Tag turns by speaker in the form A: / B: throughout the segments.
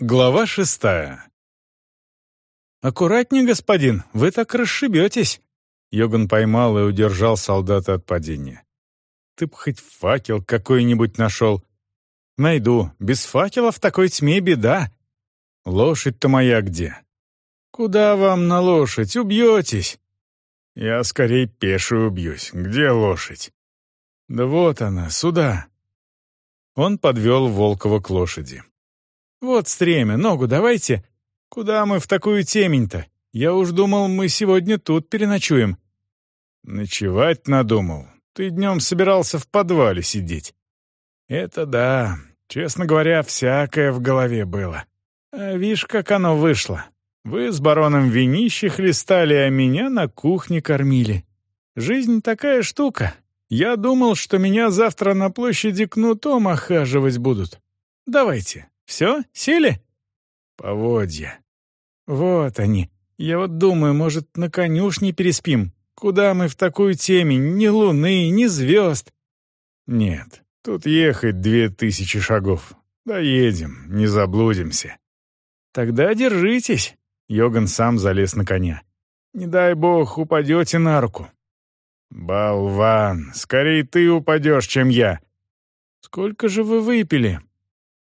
A: Глава шестая. «Аккуратнее, господин, вы так расшибетесь!» Йоган поймал и удержал солдата от падения. «Ты б хоть факел какой-нибудь нашел!» «Найду. Без факела в такой тьме беда!» «Лошадь-то моя где?» «Куда вам на лошадь? Убьетесь!» «Я скорее пешую убьюсь. Где лошадь?» «Да вот она, сюда!» Он подвел Волкова к лошади. «Вот стремя, ногу давайте. Куда мы в такую темень-то? Я уж думал, мы сегодня тут переночуем». «Ночевать надумал. Ты днем собирался в подвале сидеть». «Это да. Честно говоря, всякое в голове было. А видишь, как оно вышло. Вы с бароном винище хлестали, а меня на кухне кормили. Жизнь такая штука. Я думал, что меня завтра на площади кнутом охаживать будут. Давайте, все, сели?» «Поводья». «Вот они. Я вот думаю, может, на конюшне переспим? Куда мы в такую темень? Ни луны, ни звезд». «Нет, тут ехать две тысячи шагов. Доедем, не заблудимся». «Тогда держитесь». Йоган сам залез на коня. «Не дай бог, упадете на руку». «Болван, скорее ты упадешь, чем я». «Сколько же вы выпили?»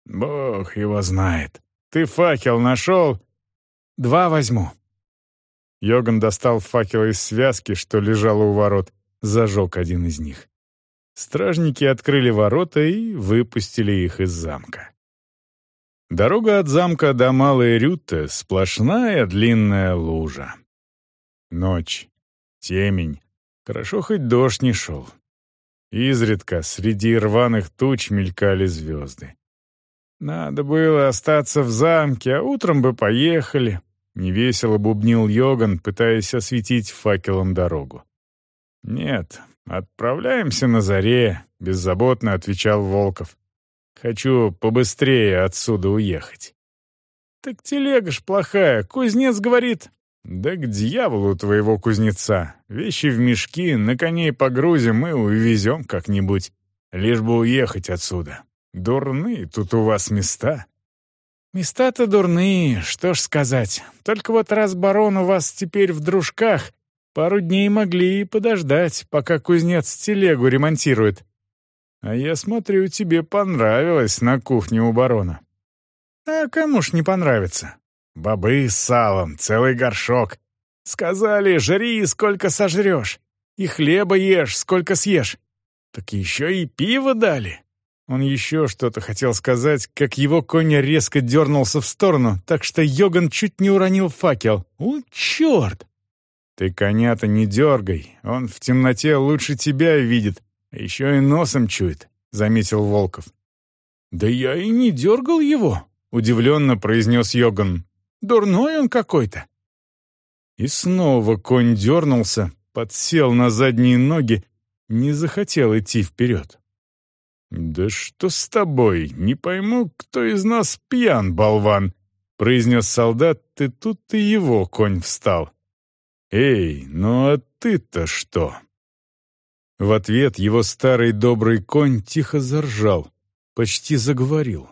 A: «Бог его знает. Ты факел нашел?» «Два возьму». Йоган достал факел из связки, что лежало у ворот, зажег один из них. Стражники открыли ворота и выпустили их из замка. Дорога от замка до Малой Рюты — сплошная длинная лужа. Ночь, темень, хорошо хоть дождь не шел. Изредка среди рваных туч мелькали звезды. Надо было остаться в замке, а утром бы поехали. Невесело бубнил Йоган, пытаясь осветить факелом дорогу. «Нет, отправляемся на заре», — беззаботно отвечал Волков. «Хочу побыстрее отсюда уехать». «Так телега ж плохая, кузнец говорит». «Да к дьяволу твоего кузнеца. Вещи в мешки, на коней погрузим и увезем как-нибудь. Лишь бы уехать отсюда. Дурные тут у вас места». «Места-то дурные, что ж сказать. Только вот раз барон у вас теперь в дружках, пару дней могли и подождать, пока кузнец телегу ремонтирует. А я смотрю, тебе понравилось на кухне у барона». «А кому ж не понравится? Бобы с салом, целый горшок. Сказали, жри, сколько сожрешь, и хлеба ешь, сколько съешь. Так еще и пиво дали. Он еще что-то хотел сказать, как его конь резко дернулся в сторону, так что Йоган чуть не уронил факел. «О, черт!» «Ты коня-то не дергай, он в темноте лучше тебя видит, а еще и носом чует», — заметил Волков. «Да я и не дергал его», — удивленно произнес Йоган. «Дурной он какой-то». И снова конь дернулся, подсел на задние ноги, не захотел идти вперед. «Да что с тобой? Не пойму, кто из нас пьян, болван!» — произнес солдат, и тут и его конь встал. «Эй, ну а ты-то что?» В ответ его старый добрый конь тихо заржал, почти заговорил.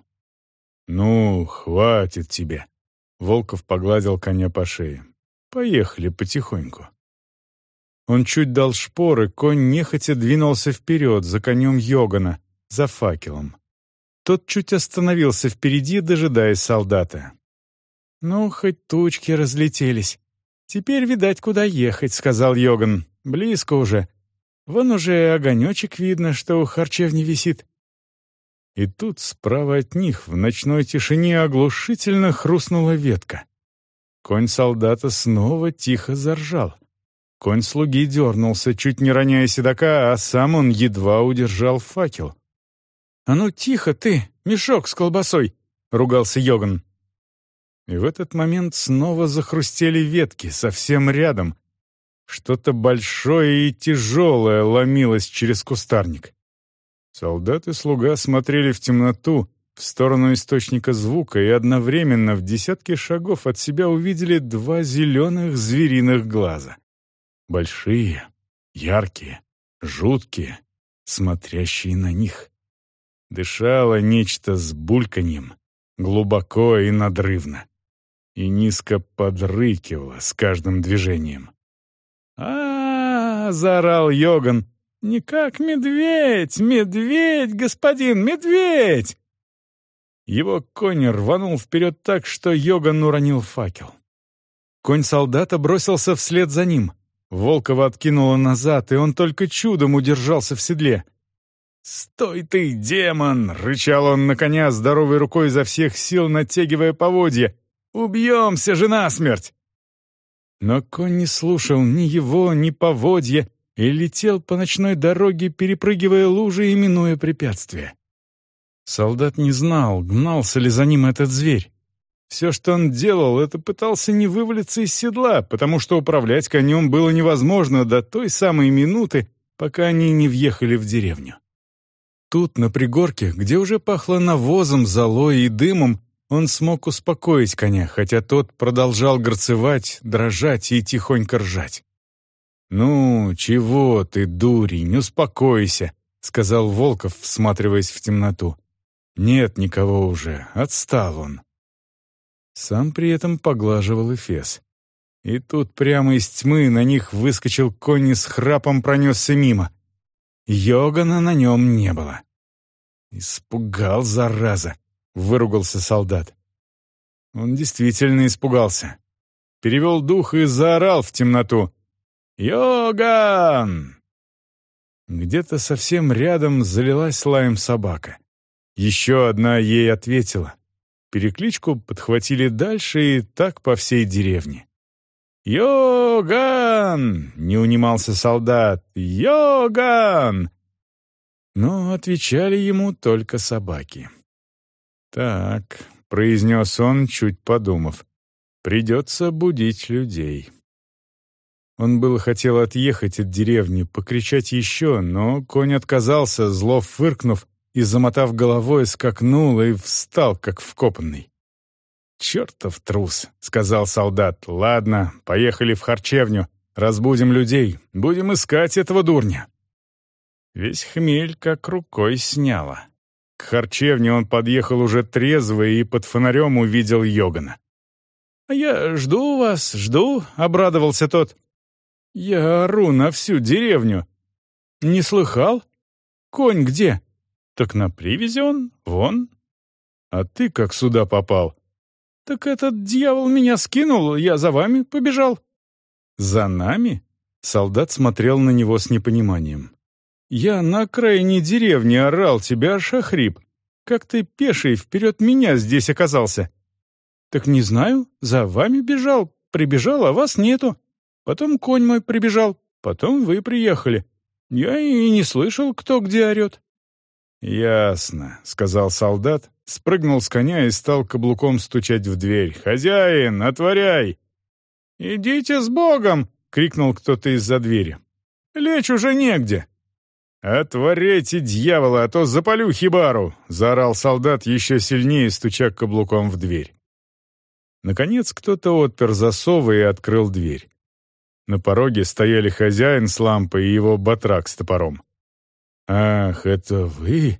A: «Ну, хватит тебе!» — Волков погладил коня по шее. «Поехали потихоньку». Он чуть дал шпоры, конь нехотя двинулся вперед за конем Йогана, за факелом. Тот чуть остановился впереди, дожидаясь солдата. «Ну, хоть тучки разлетелись. Теперь, видать, куда ехать», — сказал Йоган. «Близко уже. Вон уже огонечек видно, что у харчевни висит». И тут справа от них в ночной тишине оглушительно хрустнула ветка. Конь солдата снова тихо заржал. Конь слуги дернулся, чуть не роняя седока, а сам он едва удержал факел. «А ну тихо ты, мешок с колбасой!» — ругался Йоган. И в этот момент снова захрустели ветки совсем рядом. Что-то большое и тяжелое ломилось через кустарник. Солдат и слуга смотрели в темноту, в сторону источника звука, и одновременно в десятки шагов от себя увидели два зеленых звериных глаза. Большие, яркие, жуткие, смотрящие на них. Дышало нечто с бульканьем, глубоко и надрывно, и низко подрыкивала с каждым движением. а, -а, -а заорал Йоган. «Не как медведь! Медведь, господин, медведь!» Его конь рванул вперед так, что Йоган уронил факел. Конь солдата бросился вслед за ним. Волкова откинуло назад, и он только чудом удержался в седле. «Стой ты, демон!» — рычал он на коня, здоровой рукой изо всех сил натягивая поводья. «Убьемся же насмерть!» Но конь не слушал ни его, ни поводья и летел по ночной дороге, перепрыгивая лужи и минуя препятствия. Солдат не знал, гнался ли за ним этот зверь. Все, что он делал, это пытался не вывалиться из седла, потому что управлять конем было невозможно до той самой минуты, пока они не въехали в деревню. Тут, на пригорке, где уже пахло навозом, золой и дымом, он смог успокоить коня, хотя тот продолжал горцевать, дрожать и тихонько ржать. «Ну, чего ты, дурень, успокойся», — сказал Волков, всматриваясь в темноту. «Нет никого уже, отстал он». Сам при этом поглаживал Эфес. И тут прямо из тьмы на них выскочил конь и с храпом пронесся мимо — Йогана на нем не было. «Испугал, зараза!» — выругался солдат. Он действительно испугался. Перевел дух и заорал в темноту. «Йоган!» Где-то совсем рядом залилась лаем собака. Еще одна ей ответила. Перекличку подхватили дальше и так по всей деревне. «Йоган!» — не унимался солдат. «Йоган!» Но отвечали ему только собаки. «Так», — произнес он, чуть подумав, — «придется будить людей». Он было хотел отъехать от деревни, покричать еще, но конь отказался, зло фыркнув, и, замотав головой, скакнул и встал, как вкопанный. «Чертов трус», — сказал солдат. «Ладно, поехали в харчевню. Разбудим людей. Будем искать этого дурня». Весь хмель как рукой сняло. К харчевне он подъехал уже трезвый и под фонарем увидел Йогана. «А я жду вас, жду», — обрадовался тот. «Я ору на всю деревню». «Не слыхал? Конь где?» «Так на привязи он, вон». «А ты как сюда попал?» «Так этот дьявол меня скинул, я за вами побежал». «За нами?» Солдат смотрел на него с непониманием. «Я на окраине деревни орал тебя, Шахрип. Как ты пеший вперед меня здесь оказался?» «Так не знаю, за вами бежал, прибежал, а вас нету. Потом конь мой прибежал, потом вы приехали. Я и не слышал, кто где орет». «Ясно», — сказал солдат, спрыгнул с коня и стал каблуком стучать в дверь. «Хозяин, отворяй!» «Идите с Богом!» — крикнул кто-то из-за двери. «Лечь уже негде!» «Отворяйте, дьявола, а то запалю хибару!» — заорал солдат еще сильнее, стуча каблуком в дверь. Наконец кто-то отпер засовы и открыл дверь. На пороге стояли хозяин с лампой и его батрак с топором. «Ах, это вы?»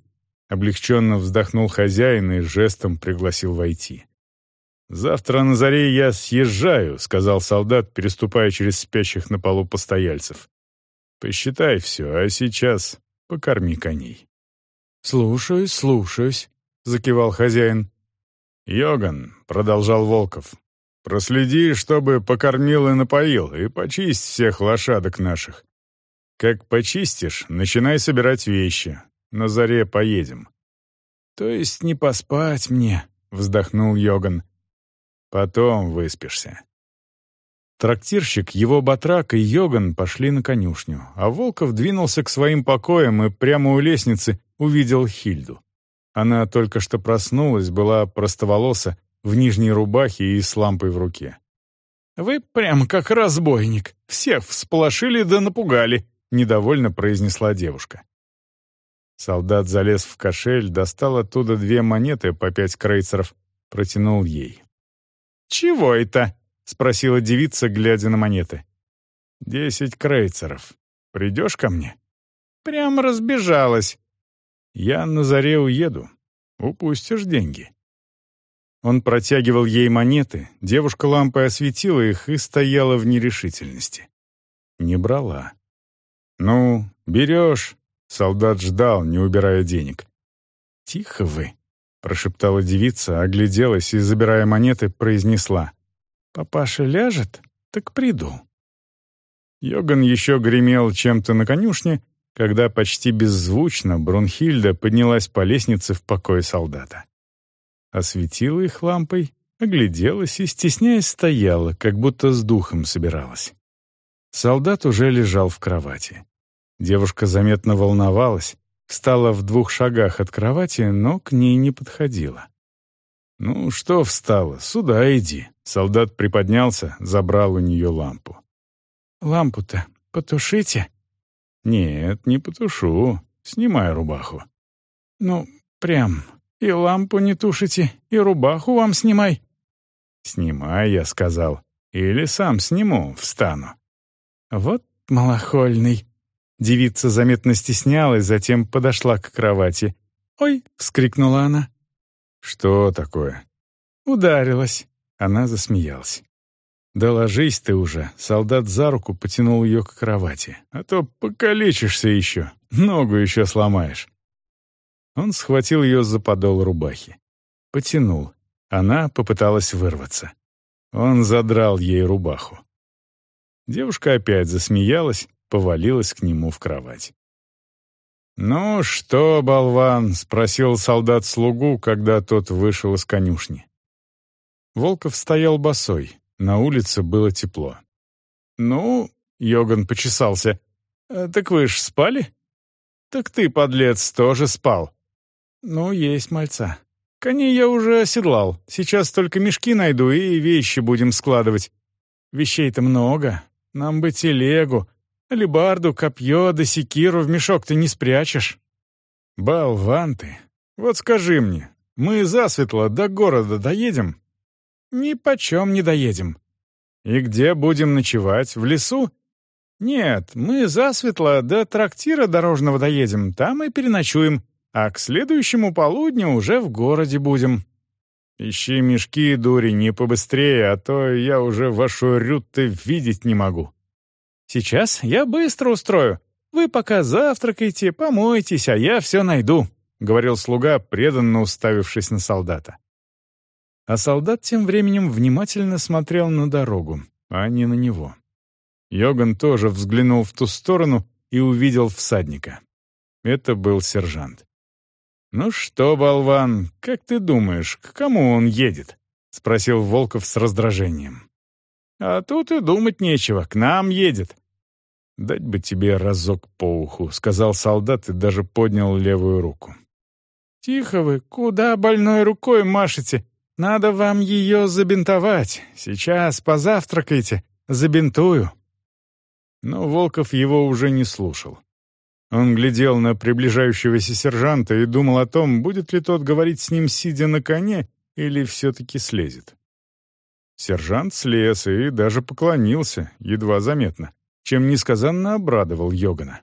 A: Облегченно вздохнул хозяин и жестом пригласил войти. «Завтра на заре я съезжаю», — сказал солдат, переступая через спящих на полу постояльцев. «Посчитай все, а сейчас покорми коней». «Слушаюсь, слушаюсь», — закивал хозяин. «Йоган», — продолжал Волков, — «проследи, чтобы покормил и напоил, и почисть всех лошадок наших. Как почистишь, начинай собирать вещи, на заре поедем». «То есть не поспать мне?» — вздохнул Йоган. «Потом выспишься». Трактирщик, его батрак и Йоган пошли на конюшню, а Волков двинулся к своим покоям и прямо у лестницы увидел Хильду. Она только что проснулась, была простоволоса, в нижней рубахе и с лампой в руке. «Вы прям как разбойник. Всех всполошили да напугали», — недовольно произнесла девушка. Солдат залез в кошель, достал оттуда две монеты по пять крейцеров, протянул ей. «Чего это?» — спросила девица, глядя на монеты. «Десять крейцеров. Придешь ко мне?» Прям разбежалась. «Я на заре уеду. Упустишь деньги». Он протягивал ей монеты, девушка лампой осветила их и стояла в нерешительности. Не брала. «Ну, берешь», — солдат ждал, не убирая денег. «Тихо вы», — прошептала девица, огляделась и, забирая монеты, произнесла. «Папаша ляжет? Так приду». Йоган еще гремел чем-то на конюшне, когда почти беззвучно Брунхильда поднялась по лестнице в покое солдата осветила их лампой, огляделась и, стесняясь, стояла, как будто с духом собиралась. Солдат уже лежал в кровати. Девушка заметно волновалась, встала в двух шагах от кровати, но к ней не подходила. «Ну что встала? Сюда иди». Солдат приподнялся, забрал у нее лампу. «Лампу-то потушите?» «Нет, не потушу. Снимай рубаху». «Ну, прям и лампу не тушите, и рубаху вам снимай». «Снимай», — я сказал. «Или сам сниму, встану». «Вот малохольный». Девица заметно стеснялась, затем подошла к кровати. «Ой!» — вскрикнула она. «Что такое?» «Ударилась». Она засмеялась. «Да ложись ты уже!» Солдат за руку потянул ее к кровати. «А то покалечишься еще, ногу еще сломаешь». Он схватил ее за подол рубахи. Потянул. Она попыталась вырваться. Он задрал ей рубаху. Девушка опять засмеялась, повалилась к нему в кровать. «Ну что, болван?» — спросил солдат слугу, когда тот вышел из конюшни. Волков стоял босой, на улице было тепло. «Ну?» — Йоган почесался. «Э, «Так вы ж спали?» «Так ты, подлец, тоже спал. «Ну, есть мальца. Коней я уже оседлал. Сейчас только мешки найду и вещи будем складывать. Вещей-то много. Нам бы телегу, алебарду, копье да секиру в мешок ты не спрячешь». «Болван ты. Вот скажи мне, мы засветло до города доедем?» «Ни почем не доедем». «И где будем ночевать? В лесу?» «Нет, мы засветло до трактира дорожного доедем, там и переночуем а к следующему полудню уже в городе будем. Ищи мешки, дури, не побыстрее, а то я уже вашу рютты видеть не могу. Сейчас я быстро устрою. Вы пока завтракайте, помойтесь, а я все найду», — говорил слуга, преданно уставившись на солдата. А солдат тем временем внимательно смотрел на дорогу, а не на него. Йоган тоже взглянул в ту сторону и увидел всадника. Это был сержант. «Ну что, болван, как ты думаешь, к кому он едет?» — спросил Волков с раздражением. «А тут и думать нечего, к нам едет». «Дать бы тебе разок по уху», — сказал солдат и даже поднял левую руку. «Тихо вы, куда больной рукой машете? Надо вам ее забинтовать. Сейчас позавтракайте, забинтую». Но Волков его уже не слушал. Он глядел на приближающегося сержанта и думал о том, будет ли тот говорить с ним, сидя на коне, или все-таки слезет. Сержант слез и даже поклонился, едва заметно, чем несказанно обрадовал Йогана.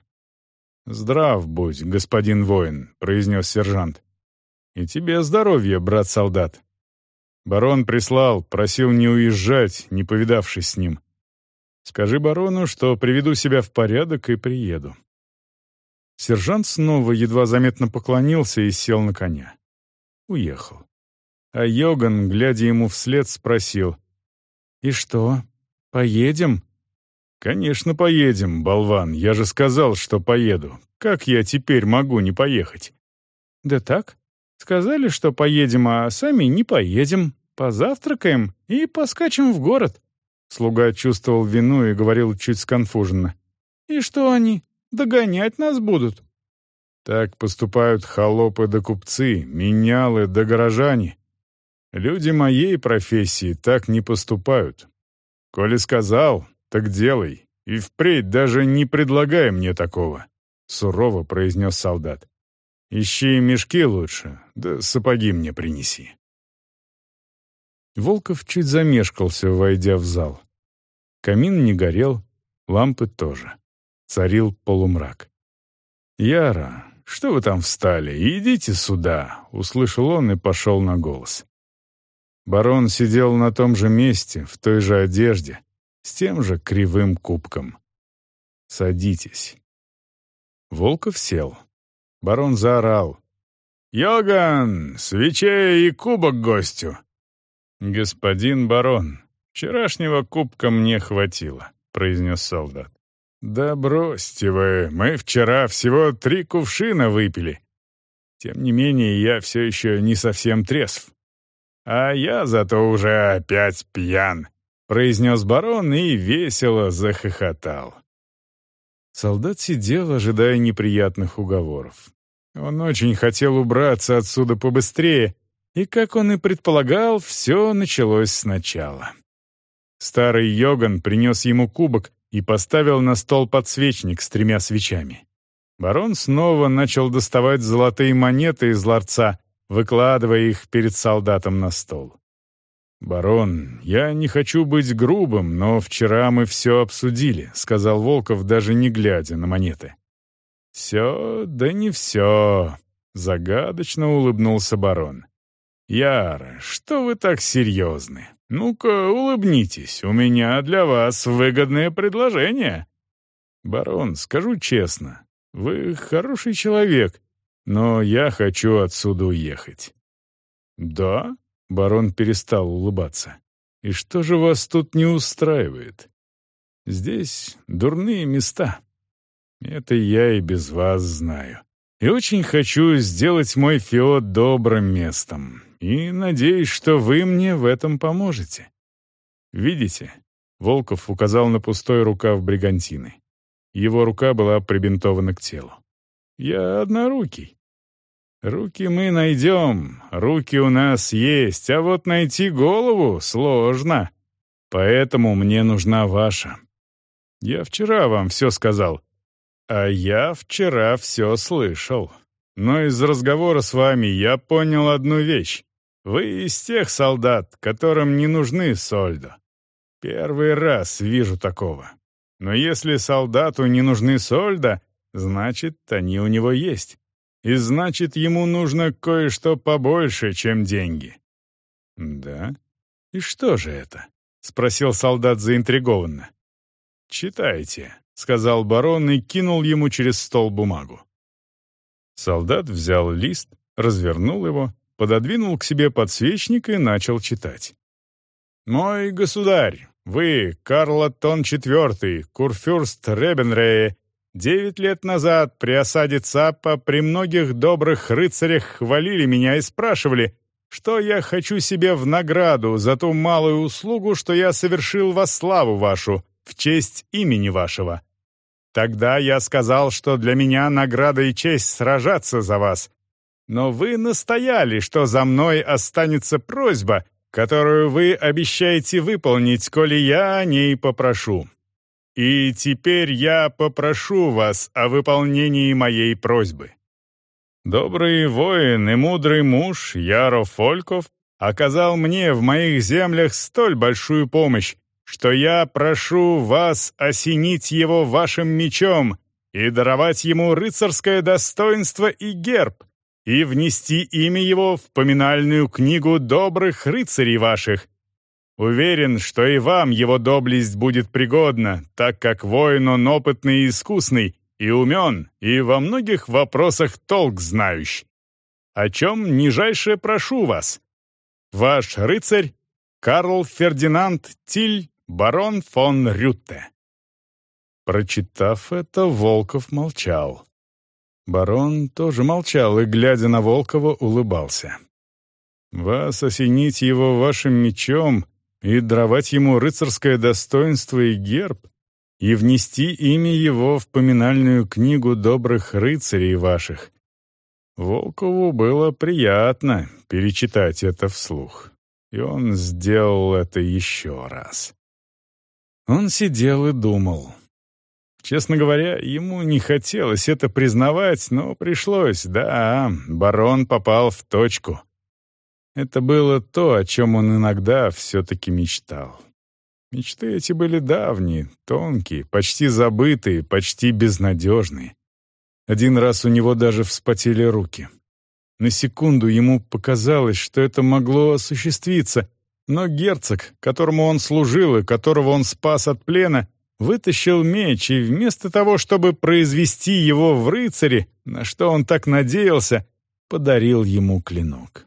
A: «Здрав будь, господин воин», — произнес сержант. «И тебе здоровья, брат-солдат». Барон прислал, просил не уезжать, не повидавшись с ним. «Скажи барону, что приведу себя в порядок и приеду. Сержант снова едва заметно поклонился и сел на коня. Уехал. А Йоган, глядя ему вслед, спросил. «И что, поедем?» «Конечно, поедем, болван. Я же сказал, что поеду. Как я теперь могу не поехать?» «Да так. Сказали, что поедем, а сами не поедем. Позавтракаем и поскачем в город». Слуга чувствовал вину и говорил чуть сконфуженно. «И что они? Догонять нас будут». Так поступают холопы да купцы, менялы да горожане. Люди моей профессии так не поступают. Коли сказал, так делай, и впредь даже не предлагай мне такого», — сурово произнес солдат. «Ищи мешки лучше, да сапоги мне принеси». Волков чуть замешкался, войдя в зал. Камин не горел, лампы тоже. Царил полумрак. «Яра, что вы там встали? Идите сюда!» — услышал он и пошел на голос. Барон сидел на том же месте, в той же одежде, с тем же кривым кубком. «Садитесь». Волков сел. Барон заорал. «Йоган, свечей и кубок гостю!» «Господин барон, вчерашнего кубка мне хватило», — произнес солдат. «Да бросьте вы, мы вчера всего три кувшина выпили. Тем не менее, я все еще не совсем трезв. А я зато уже опять пьян», — произнес барон и весело захохотал. Солдат сидел, ожидая неприятных уговоров. Он очень хотел убраться отсюда побыстрее, и, как он и предполагал, все началось сначала. Старый Йоган принес ему кубок и поставил на стол подсвечник с тремя свечами. Барон снова начал доставать золотые монеты из ларца, выкладывая их перед солдатом на стол. «Барон, я не хочу быть грубым, но вчера мы все обсудили», — сказал Волков, даже не глядя на монеты. «Все, да не все», — загадочно улыбнулся барон. «Яра, что вы так серьезны? Ну-ка, улыбнитесь, у меня для вас выгодное предложение». «Барон, скажу честно, вы хороший человек, но я хочу отсюда уехать». «Да?» — барон перестал улыбаться. «И что же вас тут не устраивает?» «Здесь дурные места». Это я и без вас знаю. И очень хочу сделать мой феод добрым местом. И надеюсь, что вы мне в этом поможете. Видите? Волков указал на пустой рукав бригантины. Его рука была прибинтована к телу. Я однорукий. Руки мы найдем, руки у нас есть, а вот найти голову сложно. Поэтому мне нужна ваша. Я вчера вам все сказал. А я вчера все слышал. Но из разговора с вами я понял одну вещь. Вы из тех солдат, которым не нужны сольдо. Первый раз вижу такого. Но если солдату не нужны сольдо, значит, они у него есть. И значит, ему нужно кое-что побольше, чем деньги. Да? И что же это? Спросил солдат заинтригованно. Читайте сказал барон и кинул ему через стол бумагу. Солдат взял лист, развернул его, пододвинул к себе подсвечник и начал читать. «Мой государь, вы, Карл Аттон IV, курфюрст Ребенрее, девять лет назад при осаде ЦАПа при многих добрых рыцарях хвалили меня и спрашивали, что я хочу себе в награду за ту малую услугу, что я совершил во славу вашу, в честь имени вашего. Тогда я сказал, что для меня награда и честь сражаться за вас. Но вы настояли, что за мной останется просьба, которую вы обещаете выполнить, коли я о ней попрошу. И теперь я попрошу вас о выполнении моей просьбы. Добрый воин и мудрый муж Яро Фольков оказал мне в моих землях столь большую помощь, что я прошу вас осенить его вашим мечом и даровать ему рыцарское достоинство и герб, и внести имя его в поминальную книгу добрых рыцарей ваших. Уверен, что и вам его доблесть будет пригодна, так как воин он опытный и искусный, и умен, и во многих вопросах толк знающий. О чем нижайше прошу вас. Ваш рыцарь Карл Фердинанд Тиль Барон фон Рютте. Прочитав это, Волков молчал. Барон тоже молчал и, глядя на Волкова, улыбался. «Вас осенить его вашим мечом и даровать ему рыцарское достоинство и герб, и внести имя его в поминальную книгу добрых рыцарей ваших». Волкову было приятно перечитать это вслух, и он сделал это еще раз. Он сидел и думал. Честно говоря, ему не хотелось это признавать, но пришлось, да, барон попал в точку. Это было то, о чем он иногда все-таки мечтал. Мечты эти были давние, тонкие, почти забытые, почти безнадежные. Один раз у него даже вспотели руки. На секунду ему показалось, что это могло осуществиться, Но герцог, которому он служил и которого он спас от плена, вытащил меч и вместо того, чтобы произвести его в рыцаре, на что он так надеялся, подарил ему клинок.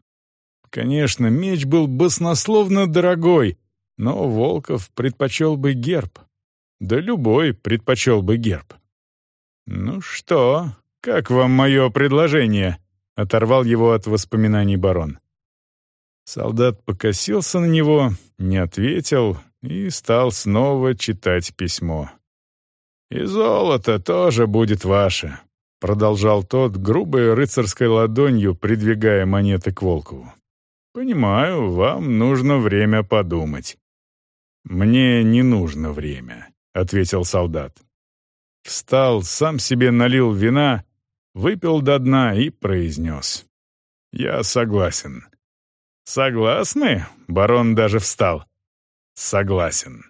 A: Конечно, меч был баснословно дорогой, но Волков предпочел бы герб. Да любой предпочел бы герб. «Ну что, как вам мое предложение?» — оторвал его от воспоминаний барон. Солдат покосился на него, не ответил и стал снова читать письмо. «И золото тоже будет ваше», — продолжал тот грубой рыцарской ладонью, придвигая монеты к Волкову. «Понимаю, вам нужно время подумать». «Мне не нужно время», — ответил солдат. Встал, сам себе налил вина, выпил до дна и произнес. «Я согласен». «Согласны?» — барон даже встал. «Согласен».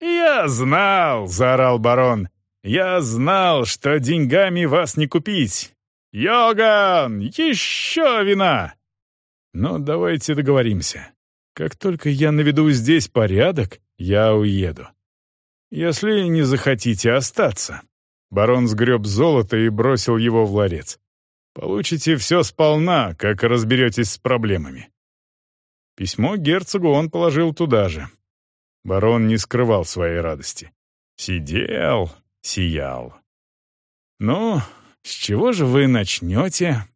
A: «Я знал!» — заорал барон. «Я знал, что деньгами вас не купить! Йоган, еще вина!» «Но давайте договоримся. Как только я наведу здесь порядок, я уеду. Если не захотите остаться». Барон сгреб золото и бросил его в ларец. «Получите все сполна, как разберетесь с проблемами». Письмо герцогу он положил туда же. Барон не скрывал своей радости. Сидел, сиял. «Ну, с чего же вы начнете?»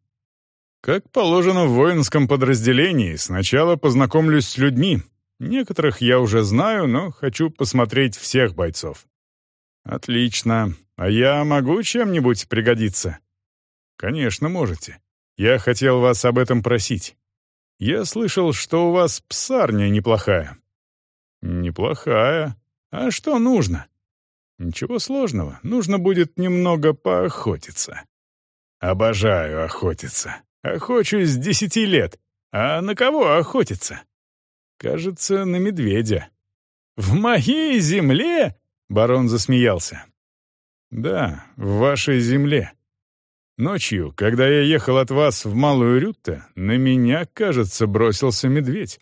A: «Как положено в воинском подразделении, сначала познакомлюсь с людьми. Некоторых я уже знаю, но хочу посмотреть всех бойцов». «Отлично. А я могу чем-нибудь пригодиться?» «Конечно, можете. Я хотел вас об этом просить. Я слышал, что у вас псарня неплохая». «Неплохая. А что нужно?» «Ничего сложного. Нужно будет немного поохотиться». «Обожаю охотиться. Охочусь с десяти лет. А на кого охотиться?» «Кажется, на медведя». «В моей земле?» — барон засмеялся. «Да, в вашей земле. Ночью, когда я ехал от вас в Малую Рютте, на меня, кажется, бросился медведь».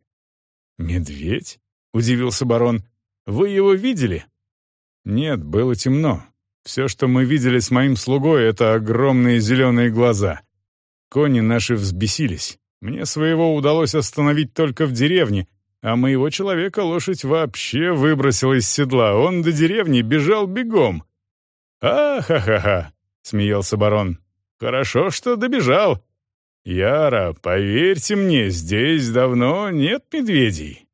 A: «Медведь?» — удивился барон. «Вы его видели?» «Нет, было темно. Все, что мы видели с моим слугой, — это огромные зеленые глаза. Кони наши взбесились. Мне своего удалось остановить только в деревне, а моего человека лошадь вообще выбросила из седла. Он до деревни бежал бегом». «А-ха-ха-ха!» — смеялся барон. «Хорошо, что добежал. Яра, поверьте мне, здесь давно нет медведей.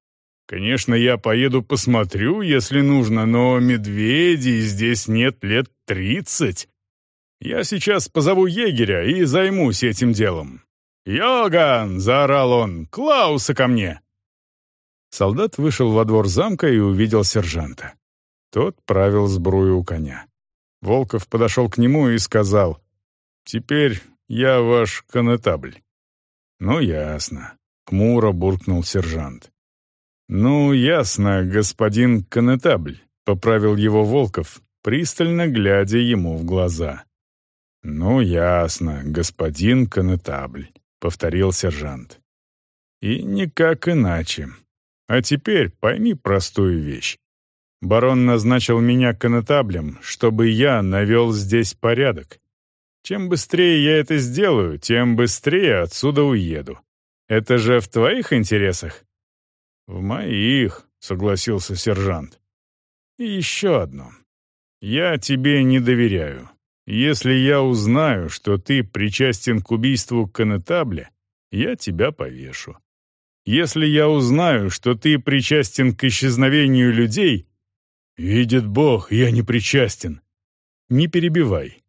A: Конечно, я поеду посмотрю, если нужно, но медведей здесь нет лет тридцать. Я сейчас позову егеря и займусь этим делом. «Йоган!» — заорал он. «Клауса ко мне!» Солдат вышел во двор замка и увидел сержанта. Тот правил сбрую у коня. Волков подошел к нему и сказал, «Теперь я ваш конетабль». «Ну, ясно», — хмуро буркнул сержант. «Ну, ясно, господин конетабль», — поправил его Волков, пристально глядя ему в глаза. «Ну, ясно, господин конетабль», — повторил сержант. «И никак иначе. А теперь пойми простую вещь. Барон назначил меня конетаблем, чтобы я навел здесь порядок. Чем быстрее я это сделаю, тем быстрее отсюда уеду. Это же в твоих интересах?» «В моих», — согласился сержант. «И еще одно. Я тебе не доверяю. Если я узнаю, что ты причастен к убийству Конетабля, я тебя повешу. Если я узнаю, что ты причастен к исчезновению людей, видит Бог, я не причастен. Не перебивай.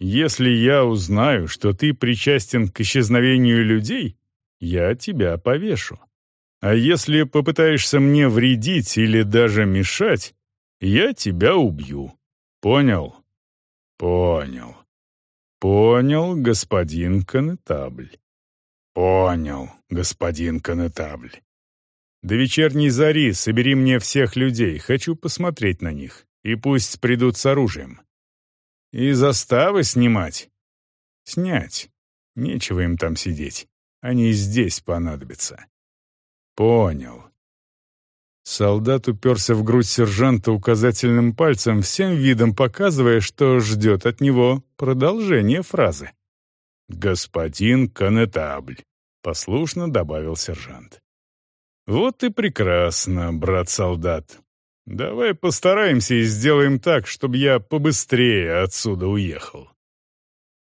A: Если я узнаю, что ты причастен к исчезновению людей, я тебя повешу. А если попытаешься мне вредить или даже мешать, я тебя убью. Понял? Понял. Понял, господин конетабль. Понял, господин конетабль. До вечерней зари собери мне всех людей, хочу посмотреть на них, и пусть придут с оружием. И заставы снимать? Снять. Нечего им там сидеть. Они здесь понадобятся. «Понял. Солдат уперся в грудь сержанта указательным пальцем, всем видом показывая, что ждет от него продолжение фразы. «Господин конетабль», — послушно добавил сержант. «Вот и прекрасно, брат-солдат. Давай постараемся и сделаем так, чтобы я побыстрее отсюда уехал».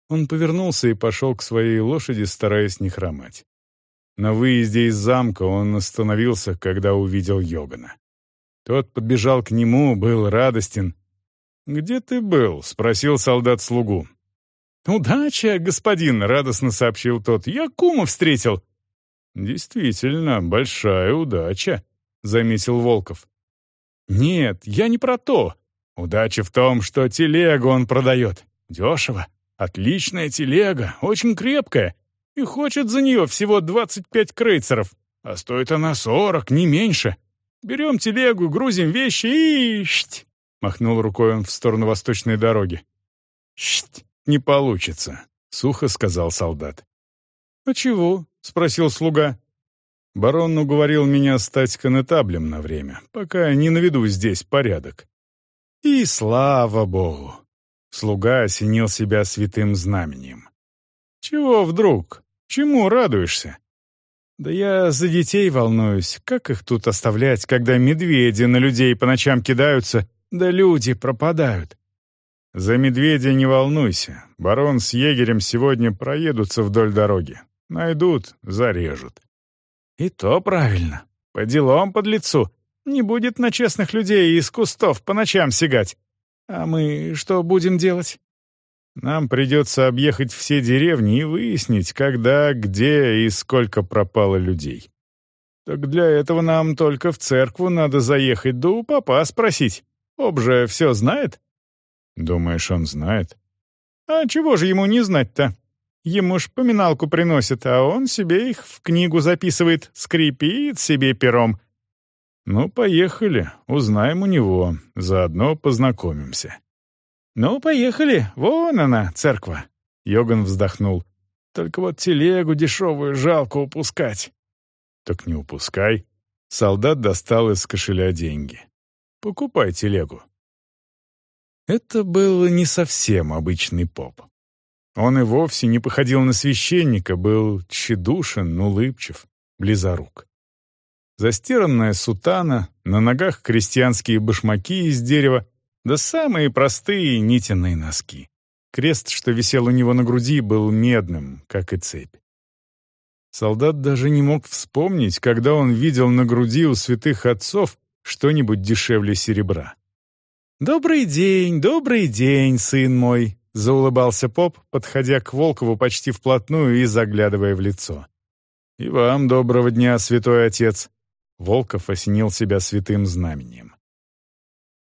A: Он повернулся и пошел к своей лошади, стараясь не хромать. На выезде из замка он остановился, когда увидел Йогана. Тот подбежал к нему, был радостен. «Где ты был?» — спросил солдат слугу. «Удача, господин!» — радостно сообщил тот. «Я кума встретил!» «Действительно, большая удача», — заметил Волков. «Нет, я не про то. Удача в том, что телегу он продает. Дешево. Отличная телега, очень крепкая. И хочет за нее всего 25 крейцеров. А стоит она 40, не меньше. Берем телегу, грузим вещи и... Шть! Махнул рукой он в сторону восточной дороги. «Шть! Не получится», — сухо сказал солдат. «А чего?» — спросил слуга. «Барон уговорил меня стать конетаблем на время, пока не наведу здесь порядок». «И слава богу!» Слуга осенил себя святым знаменем. «Чего вдруг? Чему радуешься?» «Да я за детей волнуюсь. Как их тут оставлять, когда медведи на людей по ночам кидаются, да люди пропадают?» «За медведя не волнуйся. Барон с егерем сегодня проедутся вдоль дороги. Найдут, зарежут». «И то правильно. По делам под лицу. Не будет на честных людей из кустов по ночам сигать. А мы что будем делать?» Нам придется объехать все деревни и выяснить, когда, где и сколько пропало людей. Так для этого нам только в церкву надо заехать, да у папа спросить. Об же все знает? Думаешь, он знает? А чего же ему не знать-то? Ему ж поминалку приносит, а он себе их в книгу записывает, скрипит себе пером. Ну, поехали, узнаем у него, заодно познакомимся. «Ну, поехали, вон она, церква!» Йоган вздохнул. «Только вот телегу дешевую жалко упускать». «Так не упускай». Солдат достал из кошеля деньги. «Покупай телегу». Это был не совсем обычный поп. Он и вовсе не походил на священника, был тщедушен, улыбчив, близорук. Застиранная сутана, на ногах крестьянские башмаки из дерева, да самые простые нитяные носки. Крест, что висел у него на груди, был медным, как и цепь. Солдат даже не мог вспомнить, когда он видел на груди у святых отцов что-нибудь дешевле серебра. «Добрый день, добрый день, сын мой!» — заулыбался поп, подходя к Волкову почти вплотную и заглядывая в лицо. «И вам доброго дня, святой отец!» Волков осенил себя святым знамением.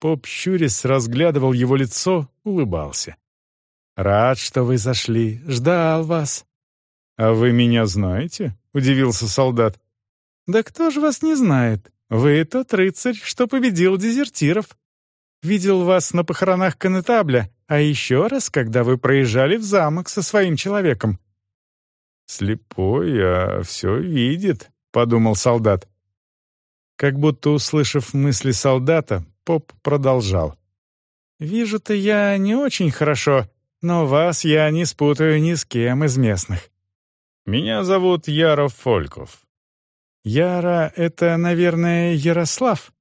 A: Поп щурясь разглядывал его лицо, улыбался. «Рад, что вы зашли. Ждал вас». «А вы меня знаете?» — удивился солдат. «Да кто же вас не знает? Вы тот рыцарь, что победил дезертиров. Видел вас на похоронах конетабля, а еще раз, когда вы проезжали в замок со своим человеком». «Слепой, а все видит», — подумал солдат. Как будто услышав мысли солдата, Поп продолжал. «Вижу-то я не очень хорошо, но вас я не спутаю ни с кем из местных. Меня зовут Яро Фольков». «Яра — это, наверное, Ярослав?»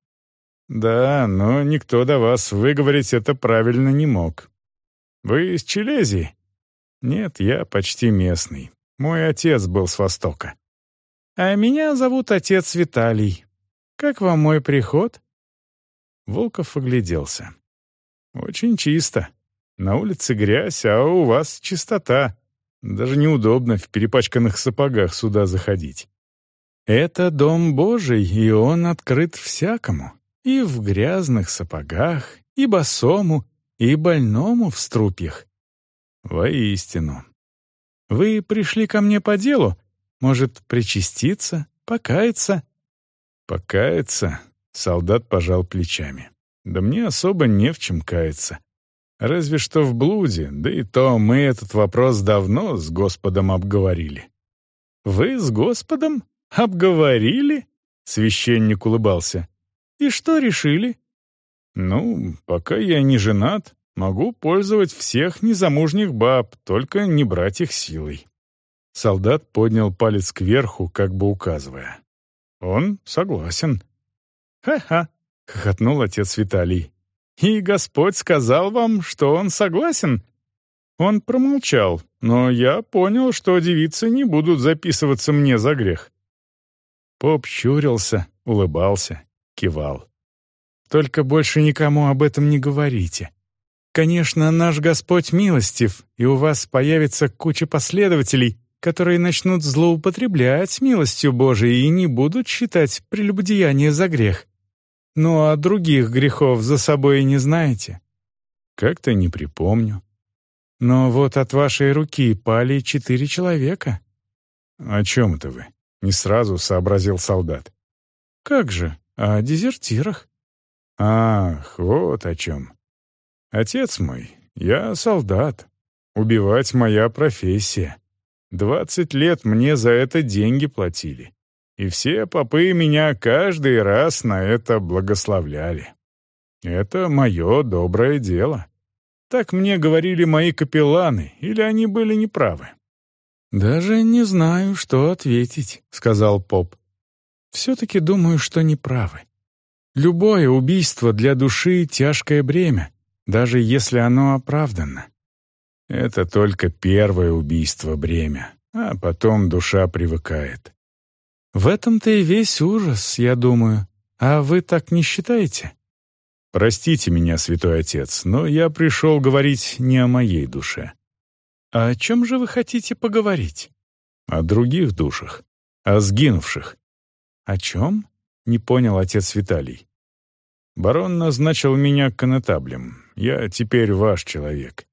A: «Да, но никто до вас выговорить это правильно не мог. Вы из Челезии?» «Нет, я почти местный. Мой отец был с Востока». «А меня зовут отец Виталий. Как вам мой приход?» Волков огляделся. «Очень чисто. На улице грязь, а у вас чистота. Даже неудобно в перепачканных сапогах сюда заходить. Это дом Божий, и он открыт всякому. И в грязных сапогах, и босому, и больному в струпьях. Воистину. Вы пришли ко мне по делу? Может, причаститься, покаяться?» «Покаяться?» Солдат пожал плечами. «Да мне особо не в чем каяться. Разве что в блуде, да и то мы этот вопрос давно с Господом обговорили». «Вы с Господом? Обговорили?» Священник улыбался. И что решили?» «Ну, пока я не женат, могу пользовать всех незамужних баб, только не брать их силой». Солдат поднял палец кверху, как бы указывая. «Он согласен». «Ха-ха», — хохотнул отец Виталий. «И Господь сказал вам, что он согласен?» Он промолчал, но я понял, что девицы не будут записываться мне за грех. Поп щурился, улыбался, кивал. «Только больше никому об этом не говорите. Конечно, наш Господь милостив, и у вас появится куча последователей, которые начнут злоупотреблять милостью Божией и не будут считать прелюбодеяние за грех. Ну а других грехов за собой не знаете? Как-то не припомню. Но вот от вашей руки пали четыре человека. О чем это вы? Не сразу сообразил солдат. Как же, о дезертирах. Ах, вот о чем. Отец мой, я солдат. Убивать моя профессия. Двадцать лет мне за это деньги платили и все попы меня каждый раз на это благословляли. Это мое доброе дело. Так мне говорили мои капелланы, или они были неправы. «Даже не знаю, что ответить», — сказал поп. «Все-таки думаю, что неправы. Любое убийство для души — тяжкое бремя, даже если оно оправдано. Это только первое убийство бремя, а потом душа привыкает. В этом-то и весь ужас, я думаю. А вы так не считаете? Простите меня, святой отец, но я пришел говорить не о моей душе. А о чем же вы хотите поговорить? О других душах, о сгинувших. О чем? Не понял отец Виталий. Барон назначил меня конетаблем. Я теперь ваш человек.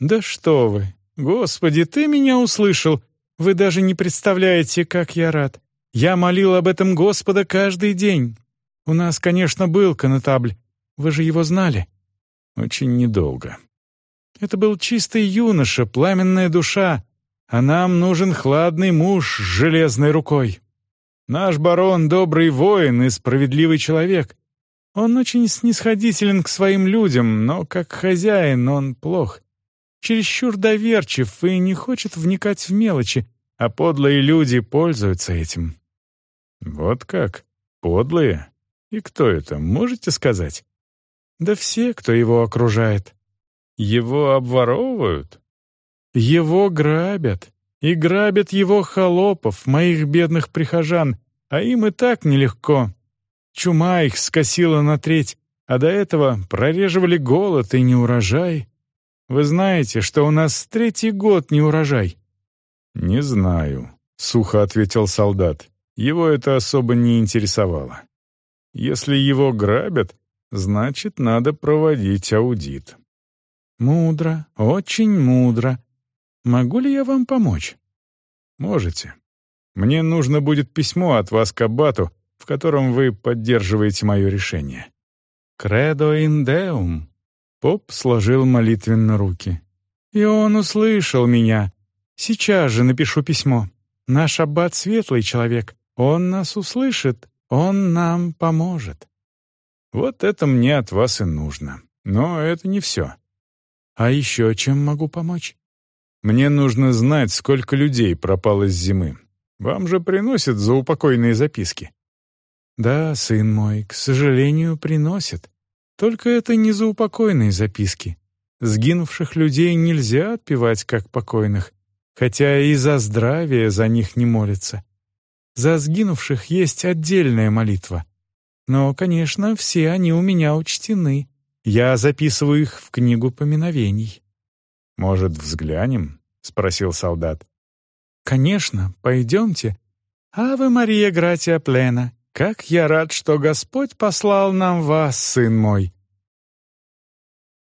A: Да что вы! Господи, ты меня услышал! Вы даже не представляете, как я рад. Я молил об этом Господа каждый день. У нас, конечно, был конетабль. Вы же его знали?» «Очень недолго». «Это был чистый юноша, пламенная душа, а нам нужен хладный муж с железной рукой. Наш барон — добрый воин и справедливый человек. Он очень снисходителен к своим людям, но как хозяин он плох. Чересчур доверчив и не хочет вникать в мелочи, а подлые люди пользуются этим. «Вот как? Подлые? И кто это, можете сказать?» «Да все, кто его окружает. Его обворовывают? Его грабят. И грабят его холопов, моих бедных прихожан, а им и так нелегко. Чума их скосила на треть, а до этого прореживали голод и неурожай. Вы знаете, что у нас третий год неурожай?» «Не знаю», — сухо ответил солдат. Его это особо не интересовало. Если его грабят, значит, надо проводить аудит. Мудро, очень мудро. Могу ли я вам помочь? Можете. Мне нужно будет письмо от вас к Аббату, в котором вы поддерживаете мое решение. «Кредо индеум». Поп сложил молитвенно руки. «И он услышал меня. Сейчас же напишу письмо. Наш аббат — светлый человек. Он нас услышит, он нам поможет. Вот это мне от вас и нужно. Но это не все. А еще чем могу помочь? Мне нужно знать, сколько людей пропало с зимы. Вам же приносят заупокойные записки. Да, сын мой, к сожалению, приносят. Только это не заупокойные записки. Сгинувших людей нельзя отпевать как покойных, хотя и за здравие за них не молятся. За сгинувших есть отдельная молитва. Но, конечно, все они у меня учтены. Я записываю их в книгу поминовений». «Может, взглянем?» — спросил солдат. «Конечно, пойдемте. Аве Мария Гратия Плена, как я рад, что Господь послал нам вас, сын мой.